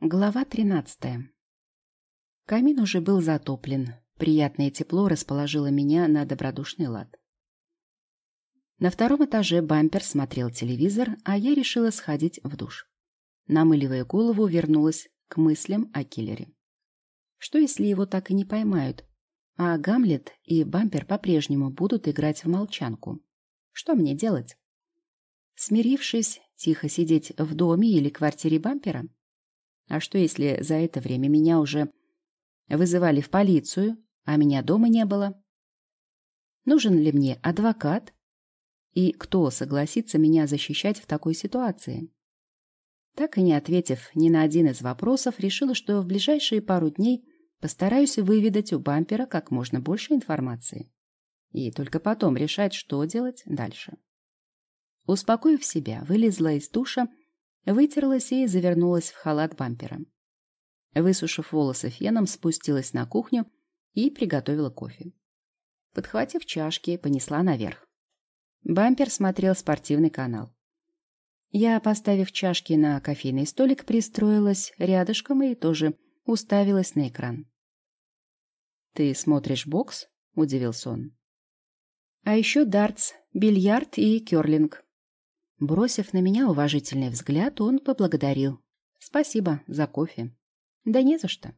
Глава тринадцатая. Камин уже был затоплен. Приятное тепло расположило меня на добродушный лад. На втором этаже бампер смотрел телевизор, а я решила сходить в душ. Намыливая голову, вернулась к мыслям о киллере. Что, если его так и не поймают, а Гамлет и бампер по-прежнему будут играть в молчанку? Что мне делать? Смирившись, тихо сидеть в доме или квартире бампера? А что, если за это время меня уже вызывали в полицию, а меня дома не было? Нужен ли мне адвокат? И кто согласится меня защищать в такой ситуации? Так и не ответив ни на один из вопросов, решила, что в ближайшие пару дней постараюсь выведать у бампера как можно больше информации. И только потом решать, что делать дальше. Успокоив себя, вылезла из душа Вытерлась и завернулась в халат бампера. Высушив волосы феном, спустилась на кухню и приготовила кофе. Подхватив чашки, понесла наверх. Бампер смотрел спортивный канал. Я, поставив чашки на кофейный столик, пристроилась рядышком и тоже уставилась на экран. «Ты смотришь бокс?» — удивился он. «А еще дартс, бильярд и керлинг», Бросив на меня уважительный взгляд, он поблагодарил. «Спасибо за кофе». «Да не за что».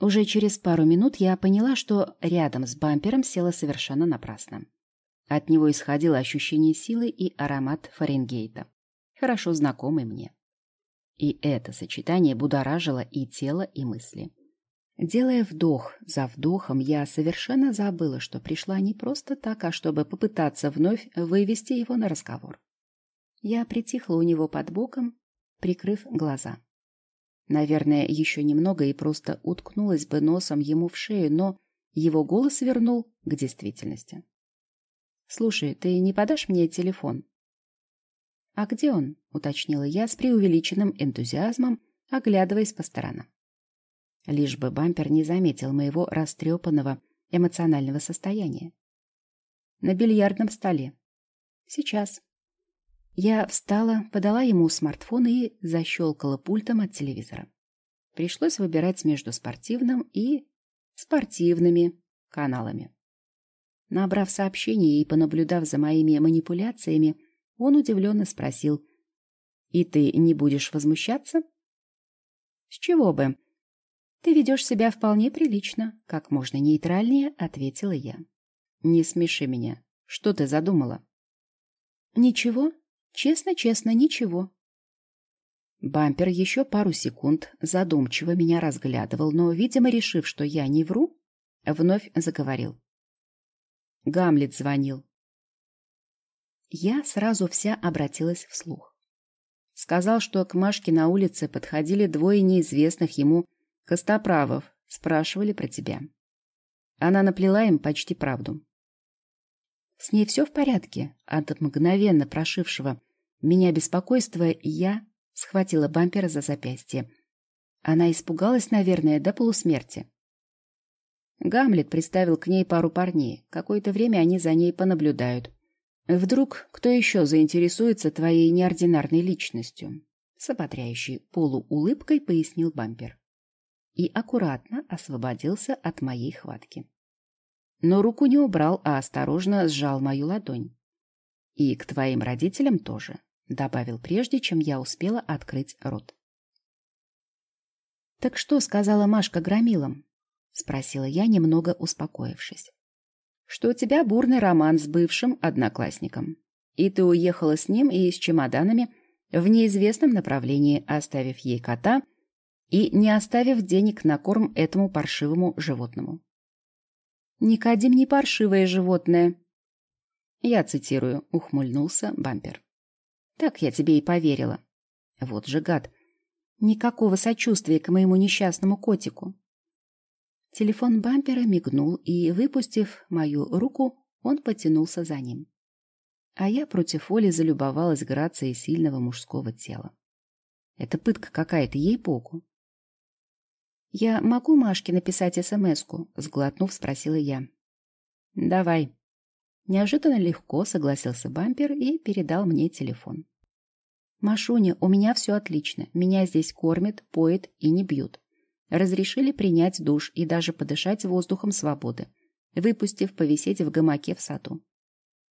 Уже через пару минут я поняла, что рядом с бампером села совершенно напрасно. От него исходило ощущение силы и аромат Фаренгейта, хорошо знакомый мне. И это сочетание будоражило и тело, и мысли. Делая вдох за вдохом, я совершенно забыла, что пришла не просто так, а чтобы попытаться вновь вывести его на разговор. Я притихла у него под боком, прикрыв глаза. Наверное, еще немного и просто уткнулась бы носом ему в шею, но его голос вернул к действительности. «Слушай, ты не подашь мне телефон?» «А где он?» — уточнила я с преувеличенным энтузиазмом, оглядываясь по сторонам. Лишь бы бампер не заметил моего растрепанного эмоционального состояния. «На бильярдном столе». «Сейчас». Я встала, подала ему смартфон и защелкала пультом от телевизора. Пришлось выбирать между спортивным и спортивными каналами. Набрав сообщение и понаблюдав за моими манипуляциями, он удивленно спросил, «И ты не будешь возмущаться?» «С чего бы?» «Ты ведешь себя вполне прилично», — как можно нейтральнее ответила я. «Не смеши меня. Что ты задумала?» «Ничего. Честно-честно, ничего. Бампер еще пару секунд задумчиво меня разглядывал, но, видимо, решив, что я не вру, вновь заговорил. Гамлет звонил. Я сразу вся обратилась вслух. Сказал, что к Машке на улице подходили двое неизвестных ему костоправов, спрашивали про тебя. Она наплела им почти правду. С ней все в порядке. От мгновенно прошившего меня беспокойства я схватила бампера за запястье. Она испугалась, наверное, до полусмерти. Гамлет приставил к ней пару парней. Какое-то время они за ней понаблюдают. Вдруг кто еще заинтересуется твоей неординарной личностью? С ободряющей полуулыбкой пояснил бампер. И аккуратно освободился от моей хватки но руку не убрал, а осторожно сжал мою ладонь. «И к твоим родителям тоже», — добавил прежде, чем я успела открыть рот. «Так что сказала Машка громилам?» — спросила я, немного успокоившись. «Что у тебя бурный роман с бывшим одноклассником, и ты уехала с ним и с чемоданами в неизвестном направлении, оставив ей кота и не оставив денег на корм этому паршивому животному. Никодим не паршивое животное. Я цитирую, ухмыльнулся бампер. Так я тебе и поверила. Вот же гад. Никакого сочувствия к моему несчастному котику. Телефон бампера мигнул, и, выпустив мою руку, он потянулся за ним. А я против воли залюбовалась грацией сильного мужского тела. Это пытка какая-то, ей-богу. «Я могу Машке написать СМС-ку?» — сглотнув, спросила я. «Давай». Неожиданно легко согласился бампер и передал мне телефон. «Машуня, у меня все отлично. Меня здесь кормят, поят и не бьют. Разрешили принять душ и даже подышать воздухом свободы, выпустив повисеть в гамаке в саду.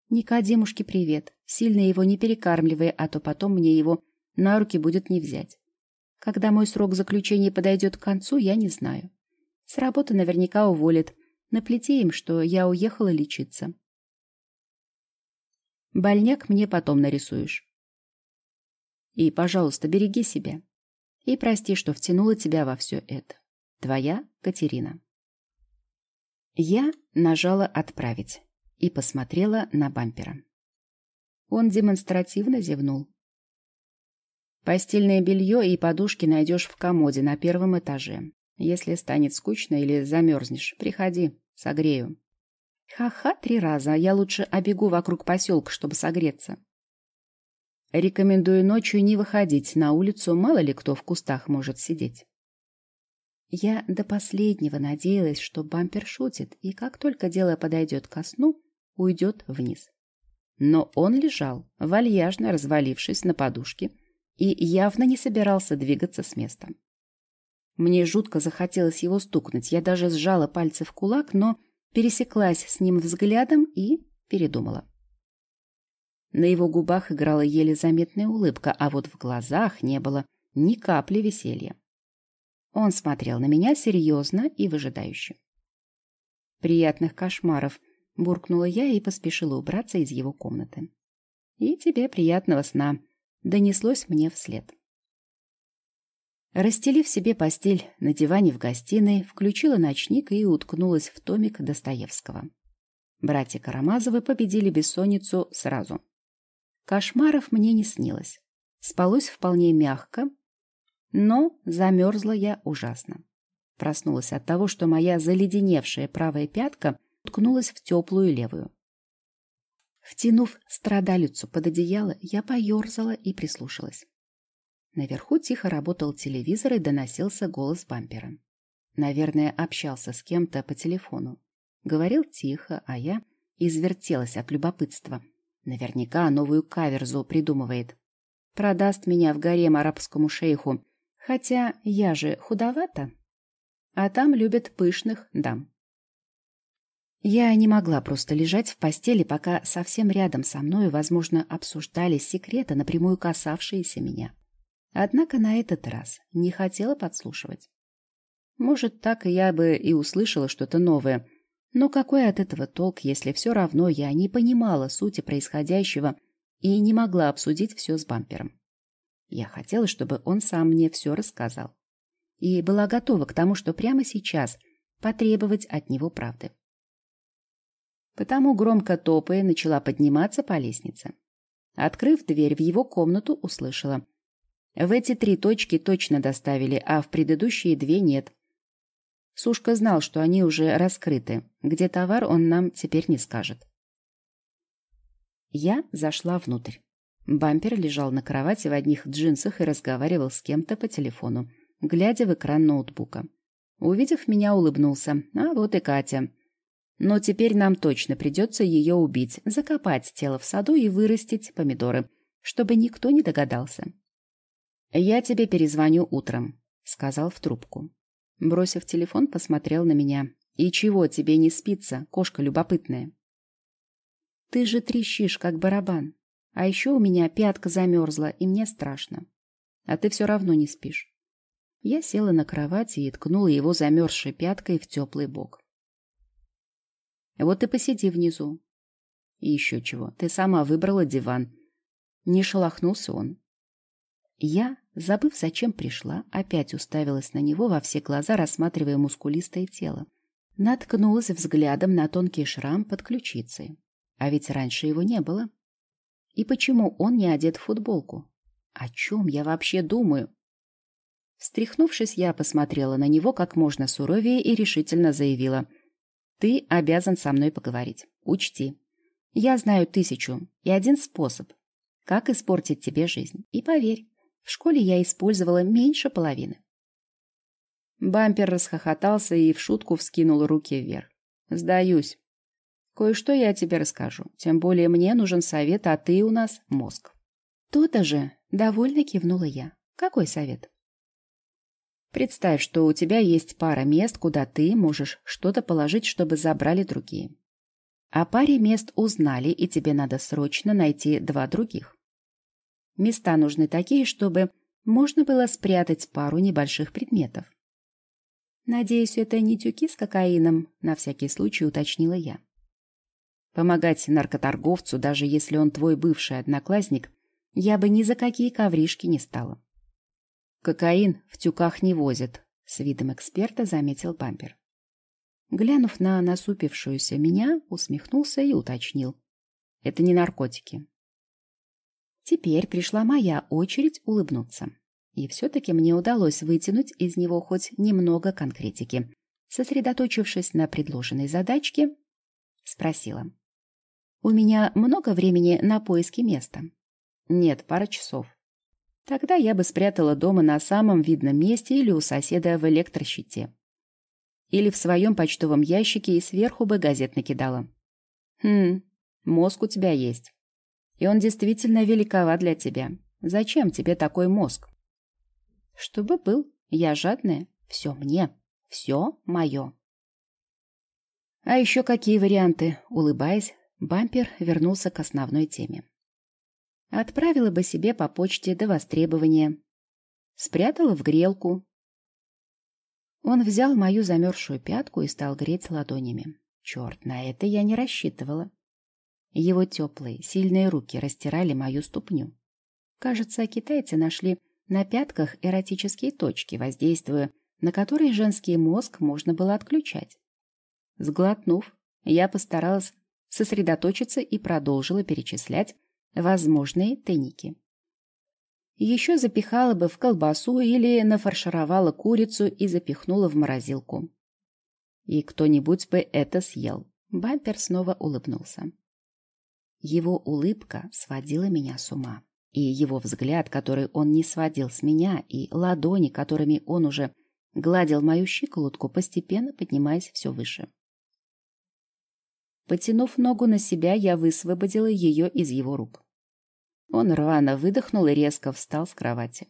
Никодимушке привет. Сильно его не перекармливай, а то потом мне его на руки будет не взять. Когда мой срок заключения подойдет к концу, я не знаю. С работы наверняка уволят. Наплети им, что я уехала лечиться. Больняк мне потом нарисуешь. И, пожалуйста, береги себя. И прости, что втянула тебя во все это. Твоя Катерина. Я нажала «Отправить» и посмотрела на бампера. Он демонстративно зевнул. Постельное белье и подушки найдешь в комоде на первом этаже. Если станет скучно или замерзнешь, приходи, согрею. Ха-ха, три раза. Я лучше обегу вокруг поселка, чтобы согреться. Рекомендую ночью не выходить на улицу, мало ли кто в кустах может сидеть. Я до последнего надеялась, что бампер шутит, и как только дело подойдет ко сну, уйдет вниз. Но он лежал, вальяжно развалившись на подушке, и явно не собирался двигаться с места. Мне жутко захотелось его стукнуть, я даже сжала пальцы в кулак, но пересеклась с ним взглядом и передумала. На его губах играла еле заметная улыбка, а вот в глазах не было ни капли веселья. Он смотрел на меня серьезно и выжидающе. «Приятных кошмаров!» — буркнула я и поспешила убраться из его комнаты. «И тебе приятного сна!» — донеслось мне вслед. Расстелив себе постель на диване в гостиной, включила ночник и уткнулась в томик Достоевского. Братья Карамазовы победили бессонницу сразу. Кошмаров мне не снилось. Спалось вполне мягко, но замерзла я ужасно. Проснулась от того, что моя заледеневшая правая пятка уткнулась в теплую левую. Втянув страдалицу под одеяло, я поерзала и прислушалась. Наверху тихо работал телевизор и доносился голос бампера. Наверное, общался с кем-то по телефону. Говорил тихо, а я извертелась от любопытства. Наверняка новую каверзу придумывает. Продаст меня в гарем арабскому шейху. Хотя я же худовата. А там любят пышных дам. Я не могла просто лежать в постели, пока совсем рядом со мной, возможно, обсуждали секреты, напрямую касавшиеся меня. Однако на этот раз не хотела подслушивать. Может, так я бы и услышала что-то новое, но какой от этого толк, если все равно я не понимала сути происходящего и не могла обсудить все с бампером? Я хотела, чтобы он сам мне все рассказал. И была готова к тому, что прямо сейчас потребовать от него правды. Потому громко топая начала подниматься по лестнице. Открыв дверь в его комнату, услышала. В эти три точки точно доставили, а в предыдущие две нет. Сушка знал, что они уже раскрыты. Где товар, он нам теперь не скажет. Я зашла внутрь. Бампер лежал на кровати в одних джинсах и разговаривал с кем-то по телефону, глядя в экран ноутбука. Увидев меня, улыбнулся. А вот и Катя. Но теперь нам точно придется ее убить, закопать тело в саду и вырастить помидоры, чтобы никто не догадался. «Я тебе перезвоню утром», — сказал в трубку. Бросив телефон, посмотрел на меня. «И чего тебе не спится, кошка любопытная?» «Ты же трещишь, как барабан. А еще у меня пятка замерзла, и мне страшно. А ты все равно не спишь». Я села на кровати и ткнула его замерзшей пяткой в теплый бок. «Вот и посиди внизу». «И еще чего, ты сама выбрала диван». Не шелохнулся он. Я, забыв, зачем пришла, опять уставилась на него во все глаза, рассматривая мускулистое тело. Наткнулась взглядом на тонкий шрам под ключицей. А ведь раньше его не было. И почему он не одет в футболку? О чем я вообще думаю? Встряхнувшись, я посмотрела на него как можно суровее и решительно заявила. «Ты обязан со мной поговорить. Учти. Я знаю тысячу и один способ, как испортить тебе жизнь. И поверь, в школе я использовала меньше половины. Бампер расхохотался и в шутку вскинул руки вверх. «Сдаюсь. Кое-что я тебе расскажу. Тем более мне нужен совет, а ты у нас мозг». То-то же Довольно кивнула я. Какой совет? Представь, что у тебя есть пара мест, куда ты можешь что-то положить, чтобы забрали другие. О паре мест узнали, и тебе надо срочно найти два других. Места нужны такие, чтобы можно было спрятать пару небольших предметов. Надеюсь, это не тюки с кокаином, на всякий случай уточнила я. Помогать наркоторговцу, даже если он твой бывший одноклассник, я бы ни за какие ковришки не стала. Кокаин в тюках не возят, с видом эксперта заметил бампер. Глянув на насупившуюся меня, усмехнулся и уточнил. Это не наркотики. Теперь пришла моя очередь улыбнуться. И все-таки мне удалось вытянуть из него хоть немного конкретики. Сосредоточившись на предложенной задачке, спросила. «У меня много времени на поиски места?» «Нет, пара часов». Тогда я бы спрятала дома на самом видном месте или у соседа в электрощите. Или в своем почтовом ящике и сверху бы газет накидала. Хм, мозг у тебя есть. И он действительно великоват для тебя. Зачем тебе такой мозг? Чтобы был. Я жадная. Все мне. Все мое. А еще какие варианты? Улыбаясь, бампер вернулся к основной теме. Отправила бы себе по почте до востребования. Спрятала в грелку. Он взял мою замерзшую пятку и стал греть ладонями. Черт, на это я не рассчитывала. Его теплые, сильные руки растирали мою ступню. Кажется, китайцы нашли на пятках эротические точки, воздействуя на которые женский мозг можно было отключать. Сглотнув, я постаралась сосредоточиться и продолжила перечислять возможные тенники. Еще запихала бы в колбасу или нафаршировала курицу и запихнула в морозилку. И кто-нибудь бы это съел. Бампер снова улыбнулся. Его улыбка сводила меня с ума. И его взгляд, который он не сводил с меня, и ладони, которыми он уже гладил мою щиколотку, постепенно поднимаясь все выше. Потянув ногу на себя, я высвободила ее из его рук. Он рвано выдохнул и резко встал с кровати.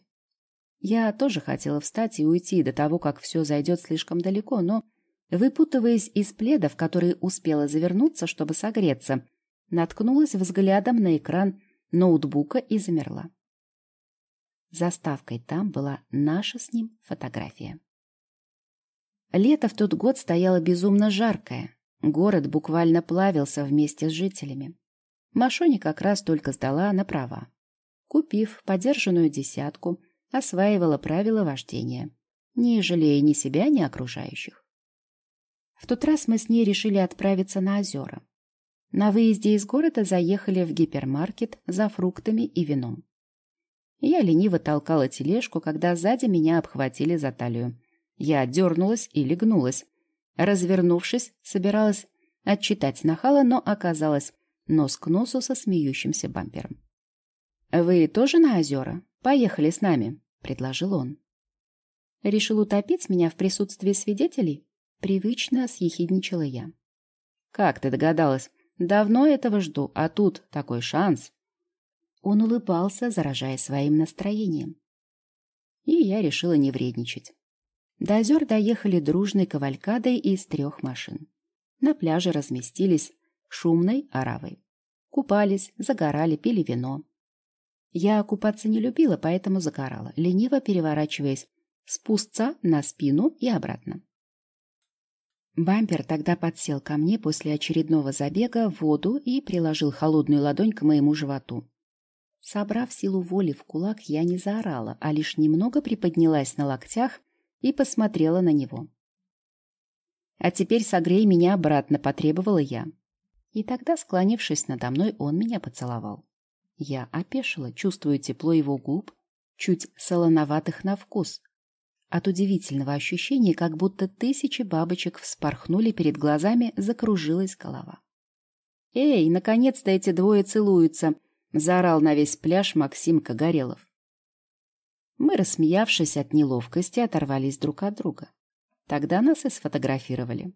Я тоже хотела встать и уйти до того, как все зайдет слишком далеко, но, выпутываясь из пледа, в который успела завернуться, чтобы согреться, наткнулась взглядом на экран ноутбука и замерла. Заставкой там была наша с ним фотография. Лето в тот год стояло безумно жаркое. Город буквально плавился вместе с жителями. Машоне как раз только сдала на права. Купив подержанную десятку, осваивала правила вождения, не жалея ни себя, ни окружающих. В тот раз мы с ней решили отправиться на озера. На выезде из города заехали в гипермаркет за фруктами и вином. Я лениво толкала тележку, когда сзади меня обхватили за талию. Я дернулась и легнулась. Развернувшись, собиралась отчитать нахала, но оказалась нос к носу со смеющимся бампером. «Вы тоже на озера? Поехали с нами», — предложил он. Решил утопить меня в присутствии свидетелей? Привычно съехидничала я. «Как ты догадалась? Давно этого жду, а тут такой шанс. Он улыбался, заражая своим настроением. И я решила не вредничать. До озер доехали дружной кавалькадой из трех машин. На пляже разместились шумной оравой. Купались, загорали, пили вино. Я купаться не любила, поэтому загорала, лениво переворачиваясь с пустца на спину и обратно. Бампер тогда подсел ко мне после очередного забега в воду и приложил холодную ладонь к моему животу. Собрав силу воли в кулак, я не заорала, а лишь немного приподнялась на локтях и посмотрела на него. «А теперь согрей меня обратно», — потребовала я. И тогда, склонившись надо мной, он меня поцеловал. Я опешила, чувствуя тепло его губ, чуть солоноватых на вкус, от удивительного ощущения, как будто тысячи бабочек вспорхнули перед глазами, закружилась голова. «Эй, наконец-то эти двое целуются!» — заорал на весь пляж Максимка Горелов. Мы, рассмеявшись от неловкости, оторвались друг от друга. Тогда нас и сфотографировали.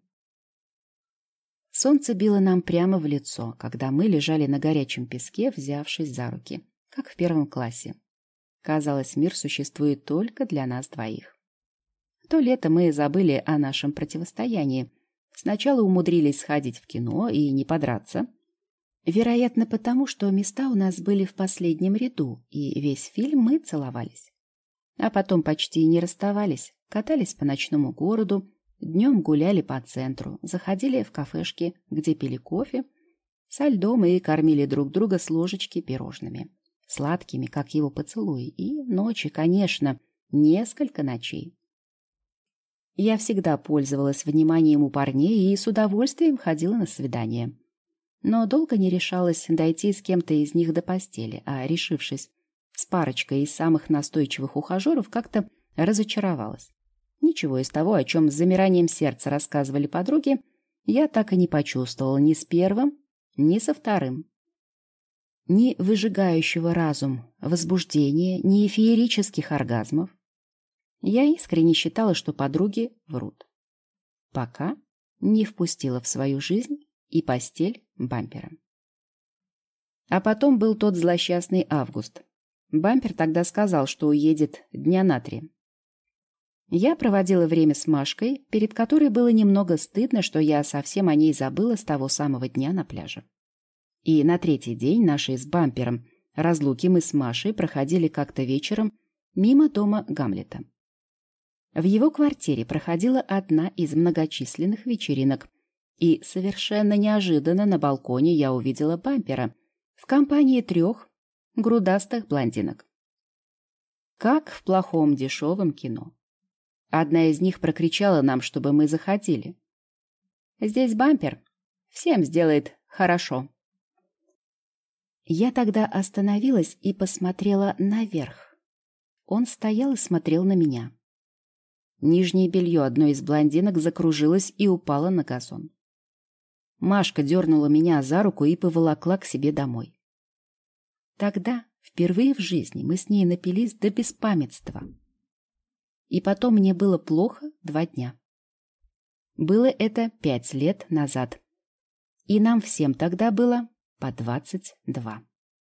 Солнце било нам прямо в лицо, когда мы лежали на горячем песке, взявшись за руки, как в первом классе. Казалось, мир существует только для нас двоих. То лето мы забыли о нашем противостоянии. Сначала умудрились сходить в кино и не подраться. Вероятно, потому что места у нас были в последнем ряду, и весь фильм мы целовались. А потом почти не расставались, катались по ночному городу, днем гуляли по центру, заходили в кафешки, где пили кофе со льдом и кормили друг друга с ложечки пирожными. Сладкими, как его поцелуи, и ночи, конечно, несколько ночей. Я всегда пользовалась вниманием у парней и с удовольствием ходила на свидания. Но долго не решалась дойти с кем-то из них до постели, а, решившись с парочкой из самых настойчивых ухажеров, как-то разочаровалась. Ничего из того, о чем с замиранием сердца рассказывали подруги, я так и не почувствовала ни с первым, ни со вторым. Ни выжигающего разум возбуждения, ни феерических оргазмов, я искренне считала, что подруги врут. Пока не впустила в свою жизнь и постель бампера. А потом был тот злосчастный август. Бампер тогда сказал, что уедет дня на три. Я проводила время с Машкой, перед которой было немного стыдно, что я совсем о ней забыла с того самого дня на пляже. И на третий день нашей с бампером разлуки мы с Машей проходили как-то вечером мимо дома Гамлета. В его квартире проходила одна из многочисленных вечеринок, и совершенно неожиданно на балконе я увидела бампера в компании трех грудастых блондинок. Как в плохом дешевом кино. Одна из них прокричала нам, чтобы мы заходили. «Здесь бампер. Всем сделает хорошо». Я тогда остановилась и посмотрела наверх. Он стоял и смотрел на меня. Нижнее белье одной из блондинок закружилось и упало на газон. Машка дернула меня за руку и поволокла к себе домой. Тогда, впервые в жизни, мы с ней напились до беспамятства. И потом мне было плохо два дня. Было это пять лет назад. И нам всем тогда было по двадцать два.